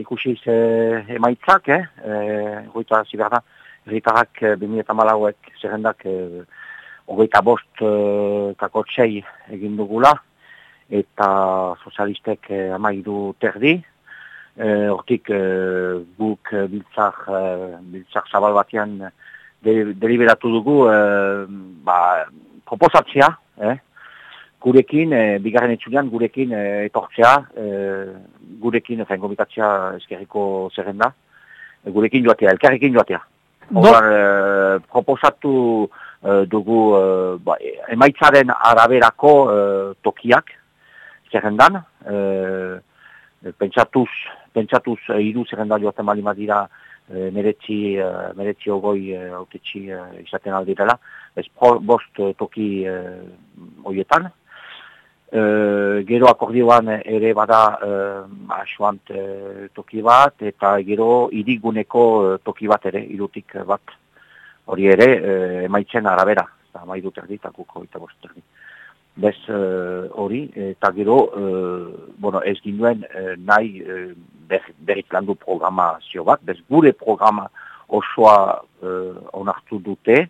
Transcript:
ikusi ze emaitzak, eh? E, goita ziberda, erritarrak 2008ek zerrendak e, ogeita bost e, kako txei egin dugula, eta sozialistek e, amaidu terdi, hortik e, guk biltzak, e, biltzak zabal batean deliberatu dugu e, ba, proposatzea, eh? gurekin, e, bigarren etxunean, gurekin e, etortzea, e, gurekin, efen gomitatzea eskerriko zerrenda, e, gurekin joatea, elkarrekin joatea. Horar, e, proposatu e, dugu e, ba, emaitzaren araberako e, tokiak zerrendan, e, pentsatuz, pentsatuz e, iru zerrenda joaten bali madira e, meretzi, e, meretzi ogoi e, autetxi e, izaten aldirela, ez bost toki e, oietan, E, gero akordioan ere bada e, asuant e, toki bat, eta gero iriguneko e, toki bat ere, irutik bat hori ere e, emaitzen arabera, eta maidu terdi, eta kuko eta terdi. Bez hori, eta gero, bueno, ez ginduen e, nahi e, ber, berrik landu programazio bat, bez gure programa osoa onartu dute,